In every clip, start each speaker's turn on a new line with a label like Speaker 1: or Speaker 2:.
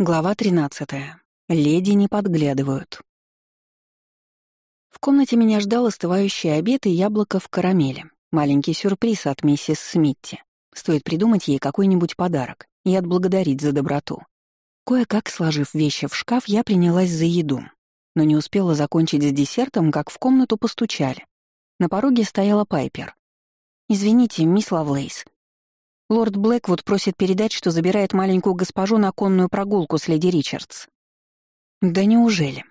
Speaker 1: Глава 13. Леди не подглядывают. В комнате меня ждал остывающий обед и яблоко в карамели. Маленький сюрприз от миссис Смитти. Стоит придумать ей какой-нибудь подарок и отблагодарить за доброту. Кое-как сложив вещи в шкаф, я принялась за еду. Но не успела закончить с десертом, как в комнату постучали. На пороге стояла Пайпер. «Извините, мисс Лавлейс», Лорд Блэквуд просит передать, что забирает маленькую госпожу на конную прогулку с леди Ричардс. Да неужели?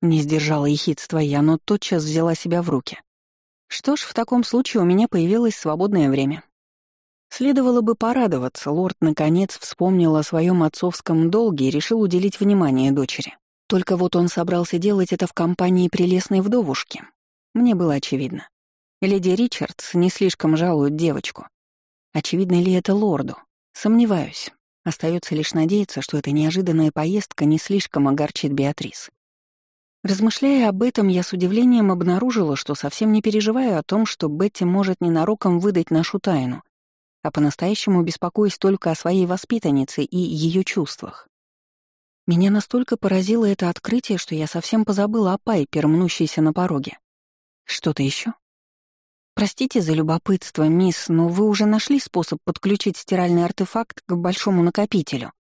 Speaker 1: Не сдержала ехидства я, но тотчас взяла себя в руки. Что ж, в таком случае у меня появилось свободное время. Следовало бы порадоваться, лорд наконец вспомнил о своем отцовском долге и решил уделить внимание дочери. Только вот он собрался делать это в компании прелестной вдовушки. Мне было очевидно. Леди Ричардс не слишком жалует девочку, Очевидно ли это лорду? Сомневаюсь. Остается лишь надеяться, что эта неожиданная поездка не слишком огорчит Беатрис. Размышляя об этом, я с удивлением обнаружила, что совсем не переживаю о том, что Бетти может ненароком выдать нашу тайну, а по-настоящему беспокоюсь только о своей воспитаннице и ее чувствах. Меня настолько поразило это открытие, что я совсем позабыла о Пайпер, мнущейся на пороге. Что-то еще? «Простите за любопытство, мисс, но вы уже нашли способ подключить стиральный артефакт к большому накопителю?»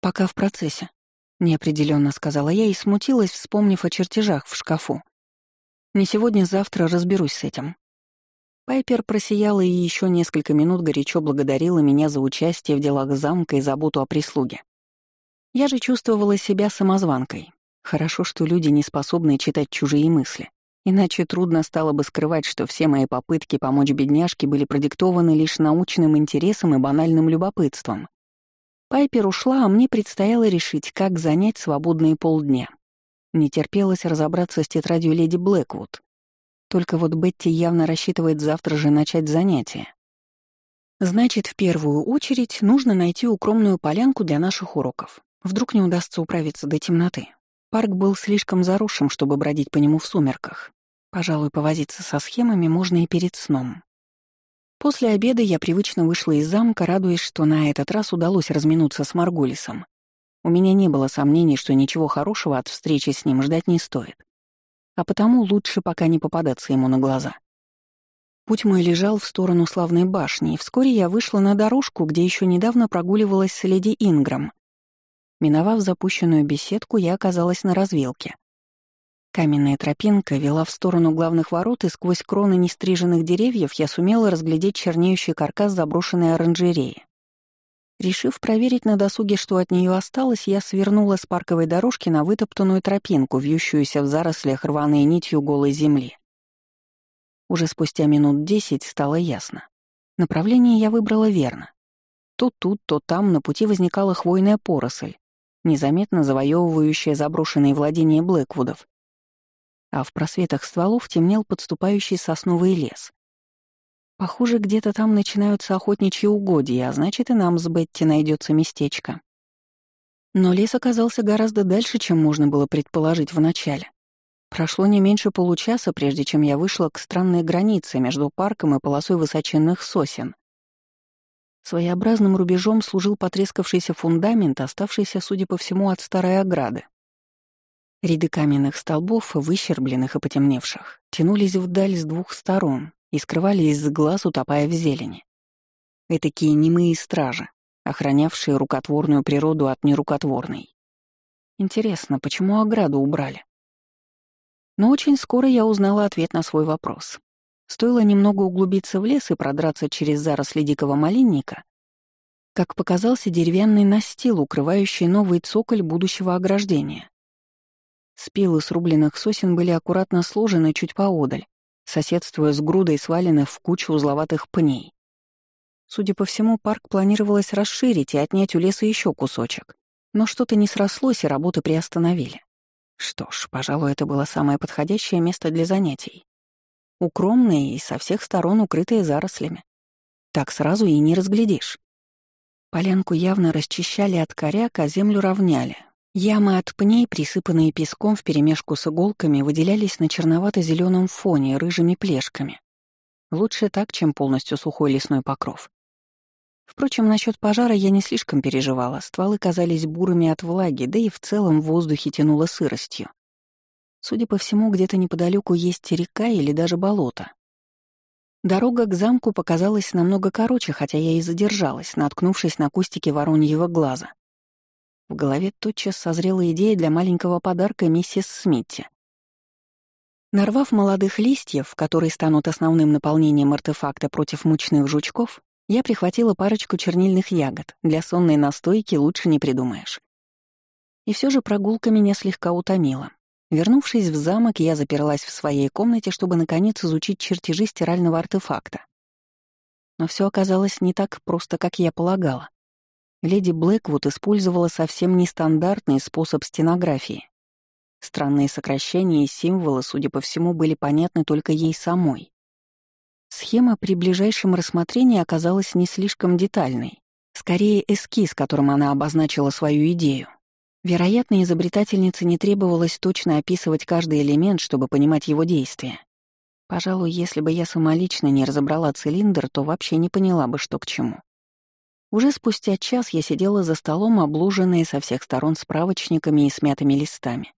Speaker 1: «Пока в процессе», — неопределенно сказала я и смутилась, вспомнив о чертежах в шкафу. «Не сегодня-завтра разберусь с этим». Пайпер просияла и еще несколько минут горячо благодарила меня за участие в делах замка и заботу о прислуге. Я же чувствовала себя самозванкой. Хорошо, что люди не способны читать чужие мысли. Иначе трудно стало бы скрывать, что все мои попытки помочь бедняжке были продиктованы лишь научным интересом и банальным любопытством. Пайпер ушла, а мне предстояло решить, как занять свободные полдня. Не терпелось разобраться с тетрадью леди Блэквуд. Только вот Бетти явно рассчитывает завтра же начать занятия. Значит, в первую очередь нужно найти укромную полянку для наших уроков. Вдруг не удастся управиться до темноты. Парк был слишком заросшим, чтобы бродить по нему в сумерках. Пожалуй, повозиться со схемами можно и перед сном. После обеда я привычно вышла из замка, радуясь, что на этот раз удалось разминуться с Маргулисом. У меня не было сомнений, что ничего хорошего от встречи с ним ждать не стоит. А потому лучше пока не попадаться ему на глаза. Путь мой лежал в сторону славной башни, и вскоре я вышла на дорожку, где еще недавно прогуливалась с леди Инграм. Миновав запущенную беседку, я оказалась на развилке. Каменная тропинка вела в сторону главных ворот, и сквозь кроны нестриженных деревьев я сумела разглядеть чернеющий каркас заброшенной оранжереи. Решив проверить на досуге, что от нее осталось, я свернула с парковой дорожки на вытоптанную тропинку, вьющуюся в зарослях рваной нитью голой земли. Уже спустя минут десять стало ясно. Направление я выбрала верно. То тут, то там на пути возникала хвойная поросль, незаметно завоевывающая заброшенные владения Блэквудов. А в просветах стволов темнел подступающий сосновый лес. Похоже, где-то там начинаются охотничьи угодья, а значит, и нам с Бетти найдется местечко. Но лес оказался гораздо дальше, чем можно было предположить вначале. Прошло не меньше получаса, прежде чем я вышла к странной границе между парком и полосой высоченных сосен. Своеобразным рубежом служил потрескавшийся фундамент, оставшийся, судя по всему, от старой ограды. Ряды каменных столбов, выщербленных и потемневших, тянулись вдаль с двух сторон и скрывались с глаз, утопая в зелени. Этакие немые стражи, охранявшие рукотворную природу от нерукотворной. Интересно, почему ограду убрали? Но очень скоро я узнала ответ на свой вопрос. Стоило немного углубиться в лес и продраться через заросли дикого малинника, как показался деревянный настил, укрывающий новый цоколь будущего ограждения. Спилы срубленных сосен были аккуратно сложены чуть поодаль, соседствуя с грудой сваленных в кучу узловатых пней. Судя по всему, парк планировалось расширить и отнять у леса еще кусочек, но что-то не срослось, и работы приостановили. Что ж, пожалуй, это было самое подходящее место для занятий укромные и со всех сторон укрытые зарослями. Так сразу и не разглядишь. Полянку явно расчищали от коряк, а землю равняли. Ямы от пней, присыпанные песком вперемешку с иголками, выделялись на черновато зеленом фоне рыжими плешками. Лучше так, чем полностью сухой лесной покров. Впрочем, насчет пожара я не слишком переживала. Стволы казались бурыми от влаги, да и в целом в воздухе тянуло сыростью. Судя по всему, где-то неподалеку есть река или даже болото. Дорога к замку показалась намного короче, хотя я и задержалась, наткнувшись на кустики вороньего глаза. В голове тотчас созрела идея для маленького подарка миссис Смитти. Нарвав молодых листьев, которые станут основным наполнением артефакта против мучных жучков, я прихватила парочку чернильных ягод. Для сонной настойки лучше не придумаешь. И все же прогулка меня слегка утомила. Вернувшись в замок, я заперлась в своей комнате, чтобы наконец изучить чертежи стирального артефакта. Но все оказалось не так просто, как я полагала. Леди Блэквуд использовала совсем нестандартный способ стенографии. Странные сокращения и символы, судя по всему, были понятны только ей самой. Схема при ближайшем рассмотрении оказалась не слишком детальной. Скорее, эскиз, которым она обозначила свою идею. Вероятно, изобретательнице не требовалось точно описывать каждый элемент, чтобы понимать его действия. Пожалуй, если бы я самолично не разобрала цилиндр, то вообще не поняла бы, что к чему. Уже спустя час я сидела за столом, облуженная со всех сторон справочниками и смятыми листами.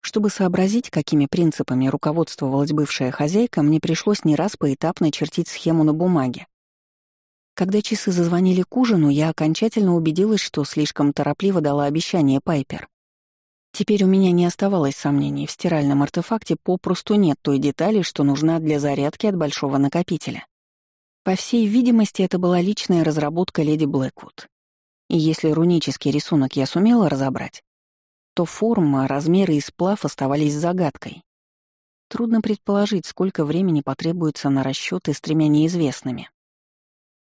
Speaker 1: Чтобы сообразить, какими принципами руководствовалась бывшая хозяйка, мне пришлось не раз поэтапно чертить схему на бумаге. Когда часы зазвонили к ужину, я окончательно убедилась, что слишком торопливо дала обещание Пайпер. Теперь у меня не оставалось сомнений, в стиральном артефакте попросту нет той детали, что нужна для зарядки от большого накопителя. По всей видимости, это была личная разработка леди Блэквуд. И если рунический рисунок я сумела разобрать, то форма, размеры и сплав оставались загадкой. Трудно предположить, сколько времени потребуется на расчеты с тремя неизвестными.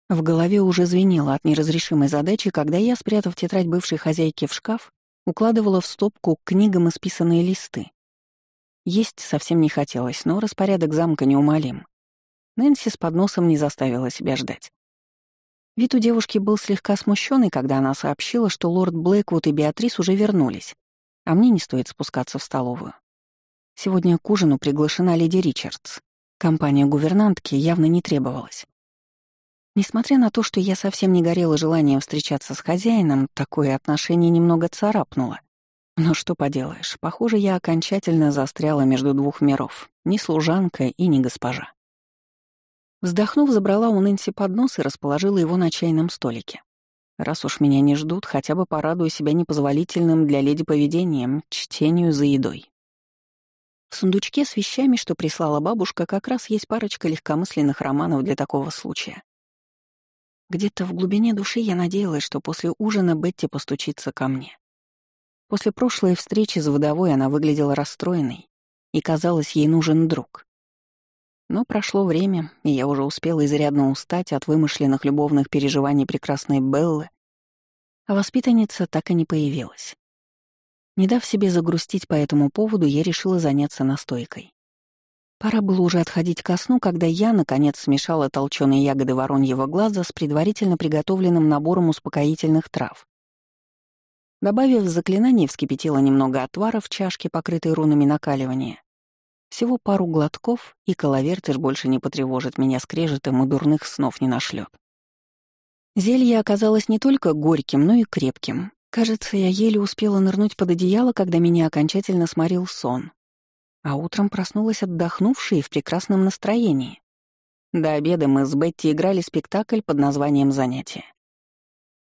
Speaker 1: В голове уже звенело от неразрешимой задачи, когда я, спрятав тетрадь бывшей хозяйки в шкаф, укладывала в стопку к книгам исписанные листы. Есть совсем не хотелось, но распорядок замка неумолим. Нэнси с подносом не заставила себя ждать. Вид у девушки был слегка смущенный, когда она сообщила, что лорд Блэквуд и Беатрис уже вернулись а мне не стоит спускаться в столовую. Сегодня к ужину приглашена леди Ричардс. Компания гувернантки явно не требовалась. Несмотря на то, что я совсем не горела желанием встречаться с хозяином, такое отношение немного царапнуло. Но что поделаешь, похоже, я окончательно застряла между двух миров, ни служанка и ни госпожа. Вздохнув, забрала у Нэнси поднос и расположила его на чайном столике. Раз уж меня не ждут, хотя бы порадую себя непозволительным для леди поведением, чтению за едой. В сундучке с вещами, что прислала бабушка, как раз есть парочка легкомысленных романов для такого случая. Где-то в глубине души я надеялась, что после ужина Бетти постучится ко мне. После прошлой встречи с вдовой она выглядела расстроенной, и казалось, ей нужен друг. Но прошло время, и я уже успела изрядно устать от вымышленных любовных переживаний прекрасной Беллы, а воспитанница так и не появилась. Не дав себе загрустить по этому поводу, я решила заняться настойкой. Пора было уже отходить ко сну, когда я, наконец, смешала толченые ягоды вороньего глаза с предварительно приготовленным набором успокоительных трав. Добавив заклинание, вскипятила немного отвара в чашке, покрытой рунами накаливания, всего пару глотков, и коловертыш больше не потревожит меня скрежетом и дурных снов не нашлет. Зелье оказалось не только горьким, но и крепким. Кажется, я еле успела нырнуть под одеяло, когда меня окончательно сморил сон. А утром проснулась отдохнувшей и в прекрасном настроении. До обеда мы с Бетти играли спектакль под названием «Занятие».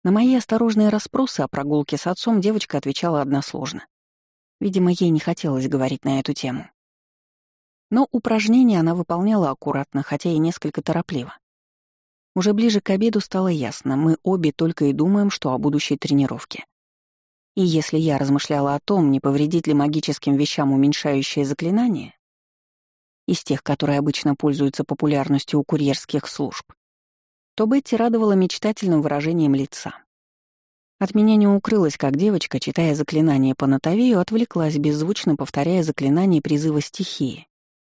Speaker 1: На мои осторожные расспросы о прогулке с отцом девочка отвечала односложно. Видимо, ей не хотелось говорить на эту тему. Но упражнения она выполняла аккуратно, хотя и несколько торопливо. Уже ближе к обеду стало ясно, мы обе только и думаем, что о будущей тренировке. И если я размышляла о том, не повредит ли магическим вещам уменьшающее заклинание, из тех, которые обычно пользуются популярностью у курьерских служб, то Бетти радовала мечтательным выражением лица. От меня не укрылось, как девочка, читая заклинание по Натавею, отвлеклась, беззвучно повторяя заклинание призыва стихии,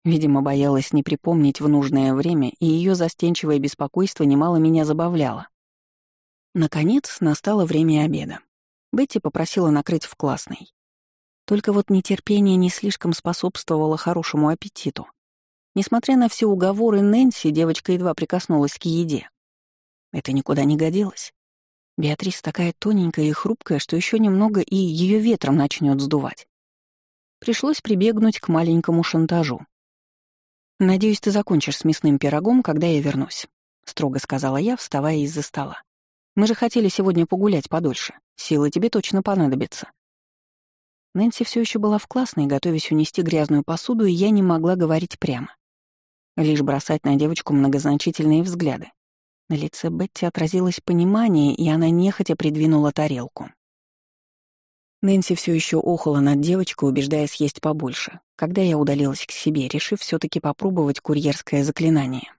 Speaker 1: Видимо, боялась не припомнить в нужное время, и ее застенчивое беспокойство немало меня забавляло. Наконец, настало время обеда. Бетти попросила накрыть в классной. Только вот нетерпение не слишком способствовало хорошему аппетиту. Несмотря на все уговоры Нэнси, девочка едва прикоснулась к еде. Это никуда не годилось. Беатрис такая тоненькая и хрупкая, что еще немного и ее ветром начнет сдувать. Пришлось прибегнуть к маленькому шантажу. «Надеюсь, ты закончишь с мясным пирогом, когда я вернусь», — строго сказала я, вставая из-за стола. «Мы же хотели сегодня погулять подольше. Силы тебе точно понадобятся». Нэнси все еще была в классной, готовясь унести грязную посуду, и я не могла говорить прямо. Лишь бросать на девочку многозначительные взгляды. На лице Бетти отразилось понимание, и она нехотя придвинула тарелку. Нэнси все еще охала над девочкой, убеждая съесть побольше, когда я удалилась к себе, решив все таки попробовать курьерское заклинание.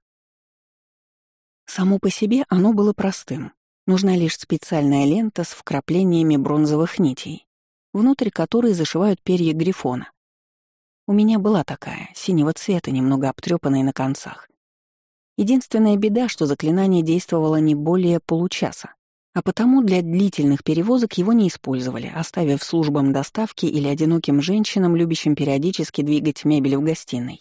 Speaker 1: Само по себе оно было простым. Нужна лишь специальная лента с вкраплениями бронзовых нитей, внутрь которой зашивают перья грифона. У меня была такая, синего цвета, немного обтрёпанная на концах. Единственная беда, что заклинание действовало не более получаса, а потому для длительных перевозок его не использовали, оставив службам доставки или одиноким женщинам, любящим периодически двигать мебель в гостиной.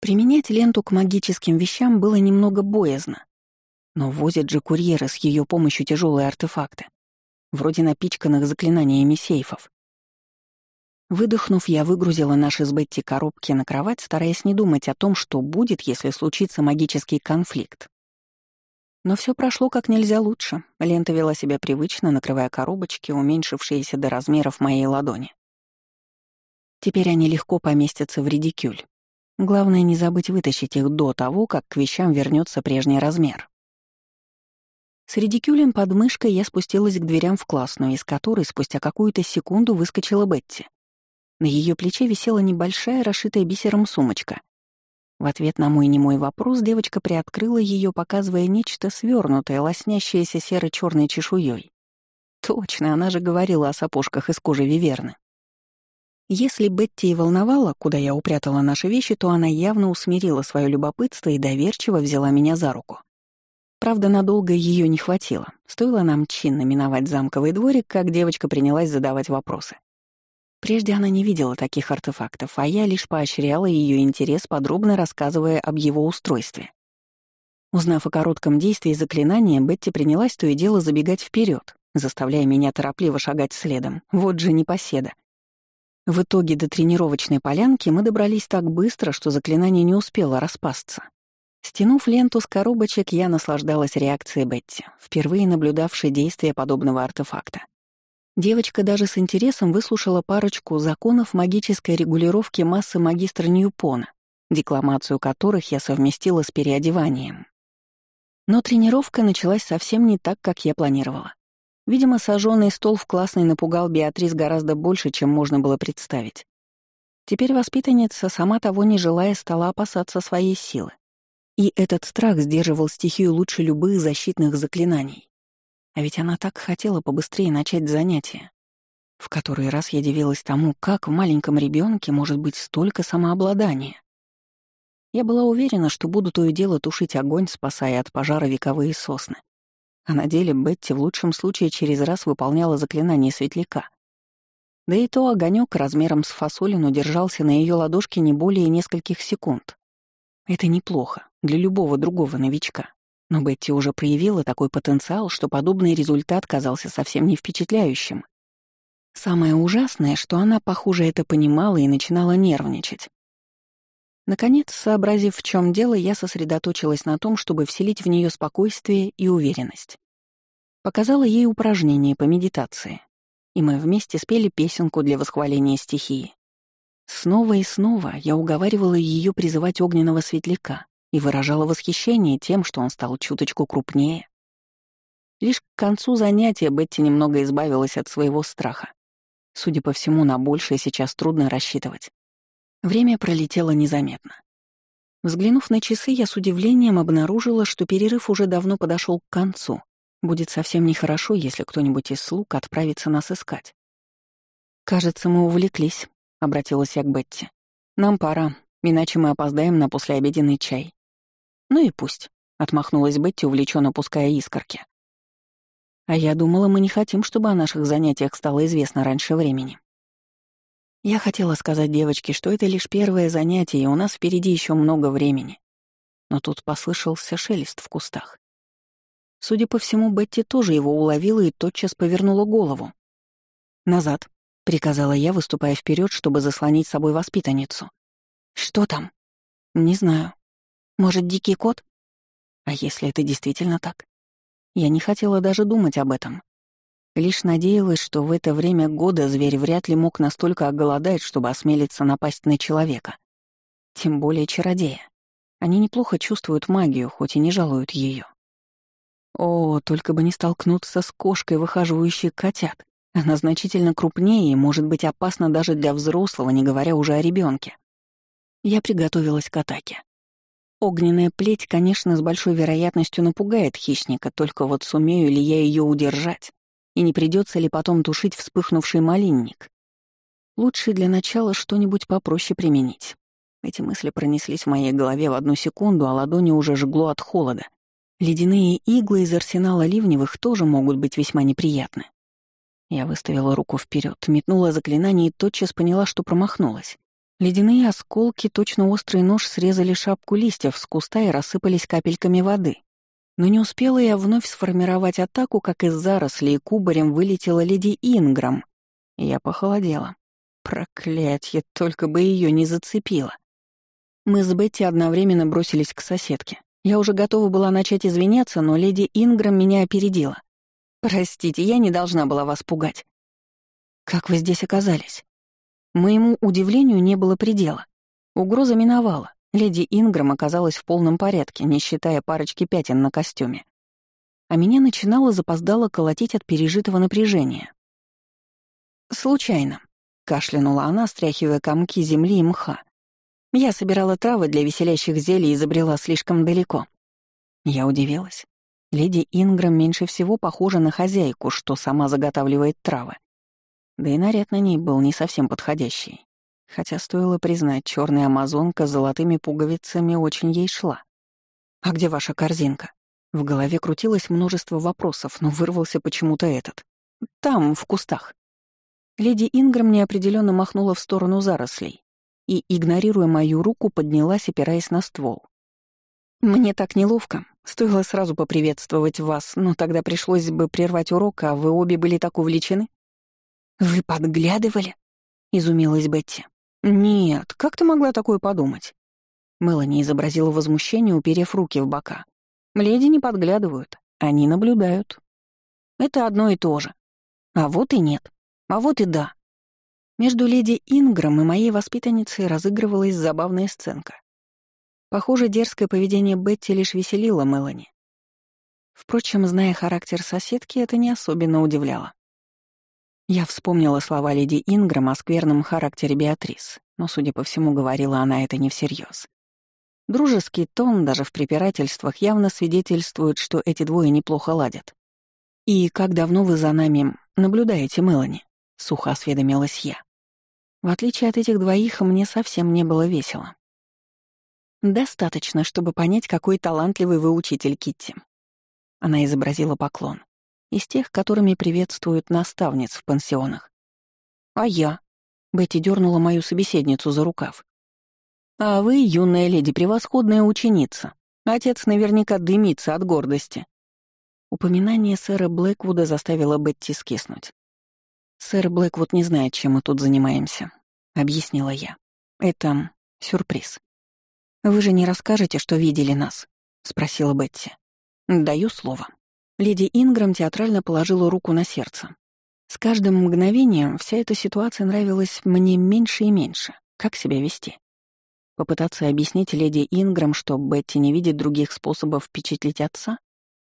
Speaker 1: Применять ленту к магическим вещам было немного боязно, но возят же курьеры с ее помощью тяжелые артефакты, вроде напичканных заклинаниями сейфов. Выдохнув, я выгрузила наши с Бетти коробки на кровать, стараясь не думать о том, что будет, если случится магический конфликт. Но все прошло как нельзя лучше. Лента вела себя привычно, накрывая коробочки, уменьшившиеся до размеров моей ладони. Теперь они легко поместятся в редикюль. Главное не забыть вытащить их до того, как к вещам вернется прежний размер. С редикюлем под мышкой я спустилась к дверям в классную, из которой спустя какую-то секунду выскочила Бетти. На ее плече висела небольшая, расшитая бисером сумочка. В ответ на мой немой вопрос девочка приоткрыла ее, показывая нечто свернутое, лоснящееся серо черной чешуей. Точно, она же говорила о сапожках из кожи виверны. Если Бетти и волновала, куда я упрятала наши вещи, то она явно усмирила свое любопытство и доверчиво взяла меня за руку. Правда, надолго ее не хватило. Стоило нам чинно миновать замковый дворик, как девочка принялась задавать вопросы. Прежде она не видела таких артефактов, а я лишь поощряла ее интерес, подробно рассказывая об его устройстве. Узнав о коротком действии заклинания, Бетти принялась то и дело забегать вперед, заставляя меня торопливо шагать следом. Вот же непоседа. В итоге до тренировочной полянки мы добрались так быстро, что заклинание не успело распасться. Стянув ленту с коробочек, я наслаждалась реакцией Бетти, впервые наблюдавшей действие подобного артефакта. Девочка даже с интересом выслушала парочку законов магической регулировки массы магистра Ньюпона, декламацию которых я совместила с переодеванием. Но тренировка началась совсем не так, как я планировала. Видимо, сожженный стол в классной напугал Беатрис гораздо больше, чем можно было представить. Теперь воспитанница, сама того не желая, стала опасаться своей силы. И этот страх сдерживал стихию лучше любых защитных заклинаний. А ведь она так хотела побыстрее начать занятия. В который раз я дивилась тому, как в маленьком ребенке может быть столько самообладания. Я была уверена, что буду то и дело тушить огонь, спасая от пожара вековые сосны. А на деле Бетти в лучшем случае через раз выполняла заклинание светляка. Да и то огонек размером с фасолину держался на ее ладошке не более нескольких секунд. Это неплохо для любого другого новичка. Но Бетти уже проявила такой потенциал, что подобный результат казался совсем не впечатляющим. Самое ужасное, что она, похоже, это понимала и начинала нервничать. Наконец, сообразив, в чем дело, я сосредоточилась на том, чтобы вселить в нее спокойствие и уверенность. Показала ей упражнение по медитации, и мы вместе спели песенку для восхваления стихии. Снова и снова я уговаривала ее призывать огненного светляка, и выражала восхищение тем, что он стал чуточку крупнее. Лишь к концу занятия Бетти немного избавилась от своего страха. Судя по всему, на большее сейчас трудно рассчитывать. Время пролетело незаметно. Взглянув на часы, я с удивлением обнаружила, что перерыв уже давно подошел к концу. Будет совсем нехорошо, если кто-нибудь из слуг отправится нас искать. «Кажется, мы увлеклись», — обратилась я к Бетти. «Нам пора, иначе мы опоздаем на послеобеденный чай». «Ну и пусть», — отмахнулась Бетти, увлеченно пуская искорки. «А я думала, мы не хотим, чтобы о наших занятиях стало известно раньше времени». Я хотела сказать девочке, что это лишь первое занятие, и у нас впереди еще много времени. Но тут послышался шелест в кустах. Судя по всему, Бетти тоже его уловила и тотчас повернула голову. «Назад», — приказала я, выступая вперед, чтобы заслонить собой воспитанницу. «Что там?» «Не знаю. Может, дикий кот?» А если это действительно так? Я не хотела даже думать об этом. Лишь надеялась, что в это время года зверь вряд ли мог настолько оголодать, чтобы осмелиться напасть на человека. Тем более чародея. Они неплохо чувствуют магию, хоть и не жалуют ее. О, только бы не столкнуться с кошкой, выхаживающей котят. Она значительно крупнее и может быть опасна даже для взрослого, не говоря уже о ребенке. Я приготовилась к атаке. Огненная плеть, конечно, с большой вероятностью напугает хищника, только вот сумею ли я ее удержать? И не придется ли потом тушить вспыхнувший малинник? Лучше для начала что-нибудь попроще применить. Эти мысли пронеслись в моей голове в одну секунду, а ладони уже жгло от холода. Ледяные иглы из арсенала ливневых тоже могут быть весьма неприятны. Я выставила руку вперед, метнула заклинание и тотчас поняла, что промахнулась. Ледяные осколки, точно острый нож, срезали шапку листьев с куста и рассыпались капельками воды. Но не успела я вновь сформировать атаку, как из зарослей кубарем вылетела леди Инграм. Я похолодела. Проклятье, только бы ее не зацепило. Мы с Бетти одновременно бросились к соседке. Я уже готова была начать извиняться, но леди Инграм меня опередила. «Простите, я не должна была вас пугать». «Как вы здесь оказались?» Моему удивлению не было предела. Угроза миновала. Леди Инграм оказалась в полном порядке, не считая парочки пятен на костюме. А меня начинало запоздало колотить от пережитого напряжения. «Случайно», — кашлянула она, стряхивая комки земли и мха. «Я собирала травы для веселящих зелий и забрела слишком далеко». Я удивилась. Леди Инграм меньше всего похожа на хозяйку, что сама заготавливает травы. Да и наряд на ней был не совсем подходящий. Хотя стоило признать, черная амазонка с золотыми пуговицами очень ей шла. «А где ваша корзинка?» В голове крутилось множество вопросов, но вырвался почему-то этот. «Там, в кустах». Леди Инграм неопределенно махнула в сторону зарослей и, игнорируя мою руку, поднялась, опираясь на ствол. «Мне так неловко. Стоило сразу поприветствовать вас, но тогда пришлось бы прервать урок, а вы обе были так увлечены». «Вы подглядывали?» — изумилась Бетти. «Нет, как ты могла такое подумать?» Мелани изобразила возмущение, уперев руки в бока. «Леди не подглядывают, они наблюдают. Это одно и то же. А вот и нет. А вот и да». Между леди Инграм и моей воспитанницей разыгрывалась забавная сценка. Похоже, дерзкое поведение Бетти лишь веселило Мелани. Впрочем, зная характер соседки, это не особенно удивляло. Я вспомнила слова леди Инграм о скверном характере Беатрис, но, судя по всему, говорила она это не всерьез. Дружеский тон даже в препирательствах явно свидетельствует, что эти двое неплохо ладят. «И как давно вы за нами наблюдаете, Мелани?» — сухо осведомилась я. В отличие от этих двоих, мне совсем не было весело. «Достаточно, чтобы понять, какой талантливый вы учитель, Китти». Она изобразила поклон из тех, которыми приветствуют наставниц в пансионах. «А я?» — Бетти дернула мою собеседницу за рукав. «А вы, юная леди, превосходная ученица. Отец наверняка дымится от гордости». Упоминание сэра Блэквуда заставило Бетти скиснуть. «Сэр Блэквуд не знает, чем мы тут занимаемся», — объяснила я. «Это сюрприз». «Вы же не расскажете, что видели нас?» — спросила Бетти. «Даю слово». Леди Инграм театрально положила руку на сердце. С каждым мгновением вся эта ситуация нравилась мне меньше и меньше. Как себя вести? Попытаться объяснить леди Инграм, что Бетти не видит других способов впечатлить отца,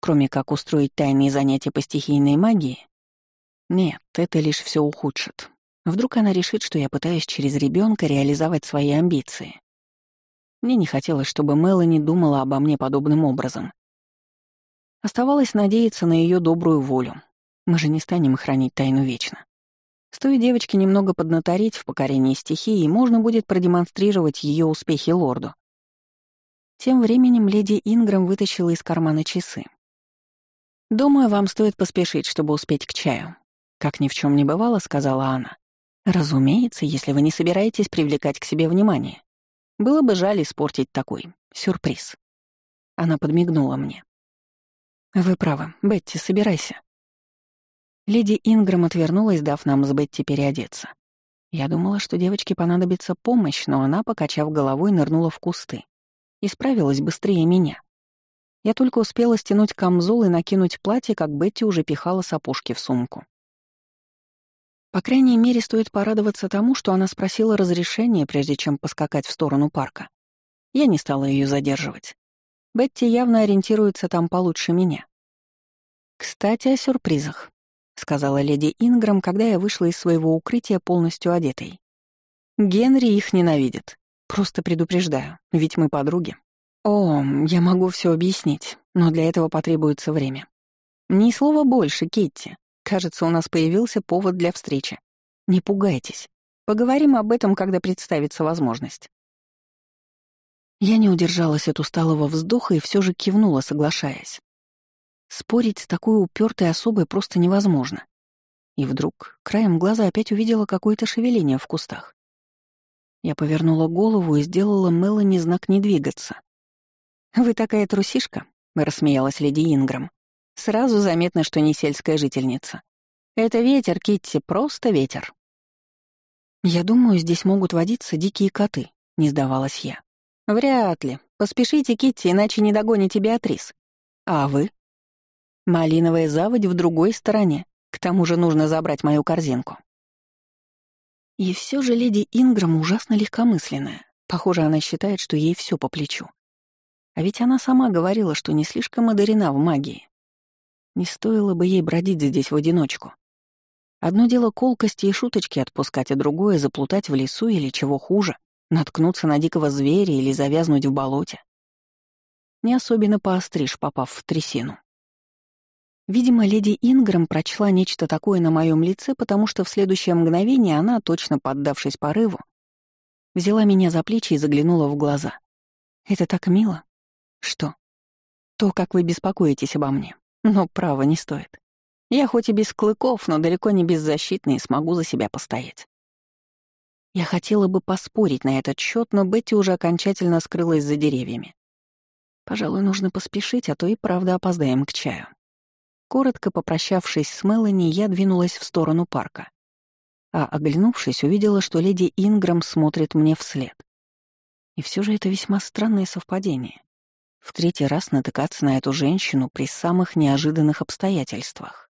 Speaker 1: кроме как устроить тайные занятия по стихийной магии? Нет, это лишь все ухудшит. Вдруг она решит, что я пытаюсь через ребенка реализовать свои амбиции. Мне не хотелось, чтобы Мелани думала обо мне подобным образом. Оставалось надеяться на ее добрую волю. Мы же не станем хранить тайну вечно. Стоит девочке немного поднаторить в покорении стихии, и можно будет продемонстрировать ее успехи лорду. Тем временем леди Инграм вытащила из кармана часы. «Думаю, вам стоит поспешить, чтобы успеть к чаю», — как ни в чем не бывало, сказала она. «Разумеется, если вы не собираетесь привлекать к себе внимание. Было бы жаль испортить такой сюрприз». Она подмигнула мне. «Вы правы. Бетти, собирайся». Леди Инграм отвернулась, дав нам с Бетти переодеться. Я думала, что девочке понадобится помощь, но она, покачав головой, нырнула в кусты. И справилась быстрее меня. Я только успела стянуть камзол и накинуть платье, как Бетти уже пихала сапожки в сумку. По крайней мере, стоит порадоваться тому, что она спросила разрешения, прежде чем поскакать в сторону парка. Я не стала ее задерживать. Бетти явно ориентируется там получше меня. «Кстати, о сюрпризах», — сказала леди Инграм, когда я вышла из своего укрытия полностью одетой. «Генри их ненавидит. Просто предупреждаю, ведь мы подруги». «О, я могу все объяснить, но для этого потребуется время. Ни слова больше, Китти. Кажется, у нас появился повод для встречи. Не пугайтесь. Поговорим об этом, когда представится возможность». Я не удержалась от усталого вздоха и все же кивнула, соглашаясь. Спорить с такой упертой особой просто невозможно. И вдруг краем глаза опять увидела какое-то шевеление в кустах. Я повернула голову и сделала Мелани знак не двигаться. «Вы такая трусишка», — рассмеялась леди Инграм. «Сразу заметно, что не сельская жительница. Это ветер, Китти, просто ветер». «Я думаю, здесь могут водиться дикие коты», — не сдавалась я. «Вряд ли. Поспешите, Китти, иначе не догоните Беатрис. А вы?» «Малиновая заводь в другой стороне. К тому же нужно забрать мою корзинку». И все же леди Инграм ужасно легкомысленная. Похоже, она считает, что ей все по плечу. А ведь она сама говорила, что не слишком одарена в магии. Не стоило бы ей бродить здесь в одиночку. Одно дело колкости и шуточки отпускать, а другое — заплутать в лесу или, чего хуже, Наткнуться на дикого зверя или завязнуть в болоте? Не особенно поостришь, попав в трясину. Видимо, леди Инграм прочла нечто такое на моем лице, потому что в следующее мгновение она, точно поддавшись порыву, взяла меня за плечи и заглянула в глаза. «Это так мило?» «Что?» «То, как вы беспокоитесь обо мне. Но право не стоит. Я хоть и без клыков, но далеко не беззащитный и смогу за себя постоять. Я хотела бы поспорить на этот счет, но Бетти уже окончательно скрылась за деревьями. Пожалуй, нужно поспешить, а то и правда опоздаем к чаю. Коротко попрощавшись с Мелани, я двинулась в сторону парка. А, оглянувшись, увидела, что леди Инграм смотрит мне вслед. И все же это весьма странное совпадение. В третий раз натыкаться на эту женщину при самых неожиданных обстоятельствах.